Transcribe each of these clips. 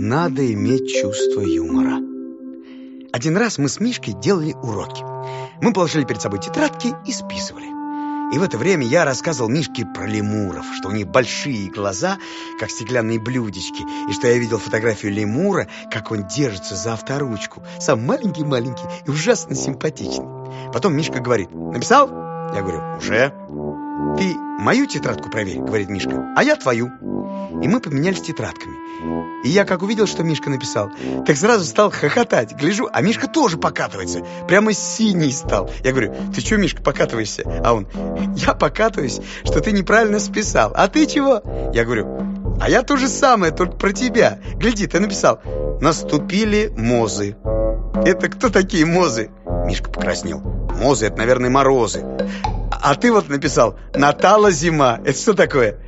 надо иметь чувство юмора. Один раз мы с Мишкой делали уроки. Мы положили перед собой тетрадки и списывали. И в это время я рассказывал Мишке про лемуров, что у них большие глаза, как стеклянные блюдечки, и что я видел фотографию лемура, как он держится за авторучку. Сам маленький-маленький и ужасно симпатичный. Потом Мишка говорит, написал? Я говорю, уже. Ты мою тетрадку проверь, говорит Мишка, а я твою. И мы поменялись тетрадками. И я как увидел, что Мишка написал, так сразу стал хохотать. Гляжу, а Мишка тоже покатывается. Прямо синий стал. Я говорю, ты что, Мишка, покатываешься? А он, я покатываюсь, что ты неправильно списал. А ты чего? Я говорю, а я то же самое, только про тебя. Гляди, ты написал, наступили мозы. Это кто такие мозы? Мишка покраснел. Мозы, это, наверное, морозы. А ты вот написал, натала зима. Это что такое?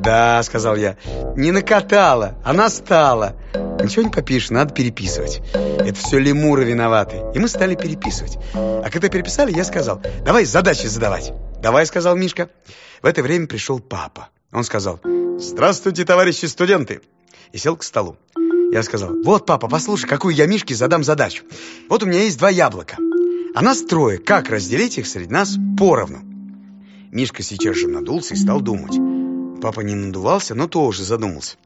«Да», — сказал я, — «не накатала, а настала». «Ничего не попишешь, надо переписывать. Это все лемуры виноваты». И мы стали переписывать. А когда переписали, я сказал, «Давай задачи задавать». «Давай», — сказал Мишка. В это время пришел папа. Он сказал, «Здравствуйте, товарищи студенты!» И сел к столу. Я сказал, «Вот, папа, послушай, какую я Мишке задам задачу. Вот у меня есть два яблока. А нас трое. Как разделить их среди нас поровну?» Мишка сейчас же надулся и стал думать. Папа не надувался, но тоже задумался.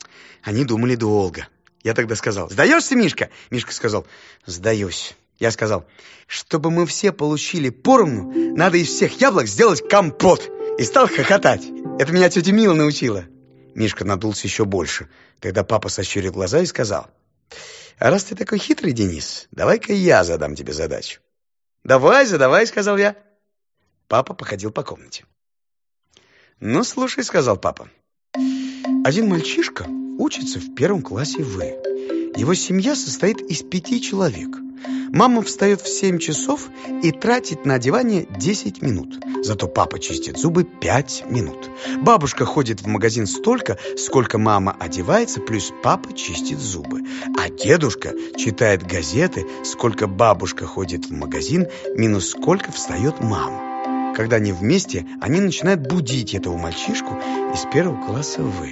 Они думали долго. Я тогда сказал, «Сдаешься, Мишка?» Мишка сказал, «Сдаюсь». Я сказал, «Чтобы мы все получили поровну, надо из всех яблок сделать компот». И стал хохотать. Это меня тетя Мила научила. Мишка надулся еще больше. Тогда папа сощурил глаза и сказал, «А раз ты такой хитрый, Денис, давай-ка я задам тебе задачу». «Давай, задавай», — сказал я. Папа походил по комнате. «Ну, слушай», — сказал папа. «Один мальчишка учится в первом классе В. Его семья состоит из пяти человек. Мама встает в семь часов и тратит на одевание 10 минут. Зато папа чистит зубы 5 минут. Бабушка ходит в магазин столько, сколько мама одевается, плюс папа чистит зубы. А дедушка читает газеты, сколько бабушка ходит в магазин, минус сколько встает мама. Когда они вместе, они начинают будить этого мальчишку из первого класса В.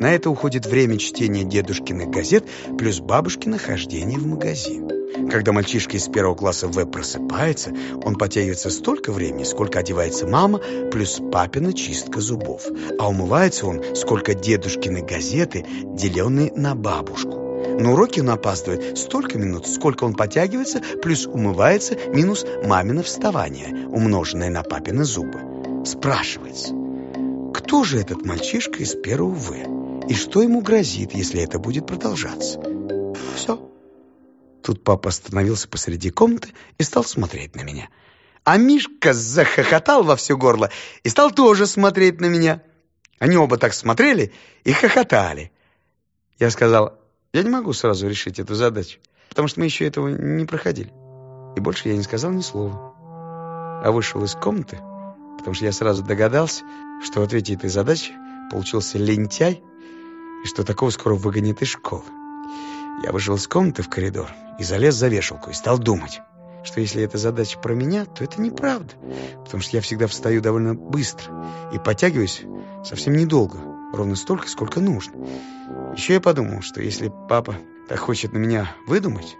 На это уходит время чтения дедушкиных газет плюс бабушкино хождение в магазин. Когда мальчишка из первого класса В просыпается, он потягивается столько времени, сколько одевается мама, плюс папина чистка зубов. А умывается он, сколько дедушкины газеты, деленные на бабушку. На уроки он опаздывает столько минут, сколько он потягивается, плюс умывается, минус мамино вставание, умноженное на папины зубы. Спрашивается, кто же этот мальчишка из первого В? И что ему грозит, если это будет продолжаться? Все. Тут папа остановился посреди комнаты и стал смотреть на меня. А Мишка захохотал во все горло и стал тоже смотреть на меня. Они оба так смотрели и хохотали. Я сказал, я не могу сразу решить эту задачу, потому что мы еще этого не проходили. И больше я не сказал ни слова. А вышел из комнаты, потому что я сразу догадался, что в ответе этой задачи получился лентяй, и что такого скоро выгонят из школы. Я вышел из комнаты в коридор и залез за вешалку, и стал думать, что если эта задача про меня, то это неправда, потому что я всегда встаю довольно быстро и подтягиваюсь совсем недолго, ровно столько, сколько нужно. Еще я подумал, что если папа так хочет на меня выдумать,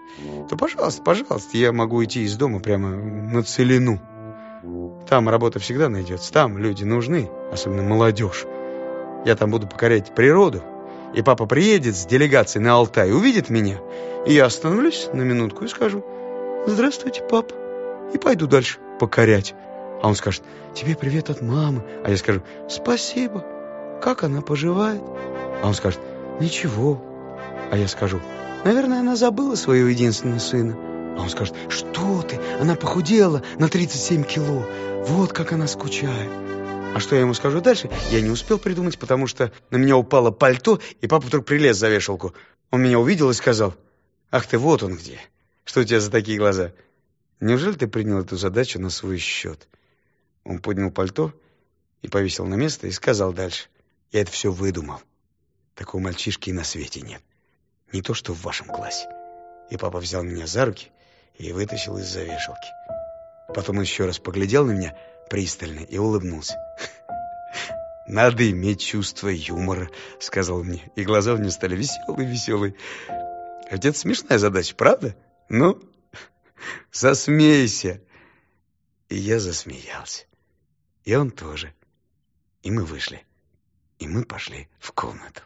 то, пожалуйста, пожалуйста, я могу идти из дома прямо на целину. Там работа всегда найдется, там люди нужны, особенно молодежь. Я там буду покорять природу, и папа приедет с делегацией на Алтай, увидит меня, и я остановлюсь на минутку и скажу «Здравствуйте, папа», и пойду дальше покорять. А он скажет «Тебе привет от мамы», а я скажу «Спасибо, как она поживает?» А он скажет «Ничего». А я скажу, наверное, она забыла своего единственного сына. А он скажет, что ты, она похудела на 37 кило. Вот как она скучает. А что я ему скажу дальше, я не успел придумать, потому что на меня упало пальто, и папа вдруг прилез за вешалку. Он меня увидел и сказал, ах ты, вот он где. Что у тебя за такие глаза? Неужели ты принял эту задачу на свой счет? Он поднял пальто и повесил на место и сказал дальше, я это все выдумал. Такого мальчишки и на свете нет. Не то, что в вашем классе. И папа взял меня за руки и вытащил из-за вешалки. Потом он еще раз поглядел на меня пристально и улыбнулся. «Надо иметь чувство юмора», — сказал мне. И глаза у него стали веселые-веселые. Ведь это смешная задача, правда? Ну, засмейся. И я засмеялся. И он тоже. И мы вышли. И мы пошли в комнату.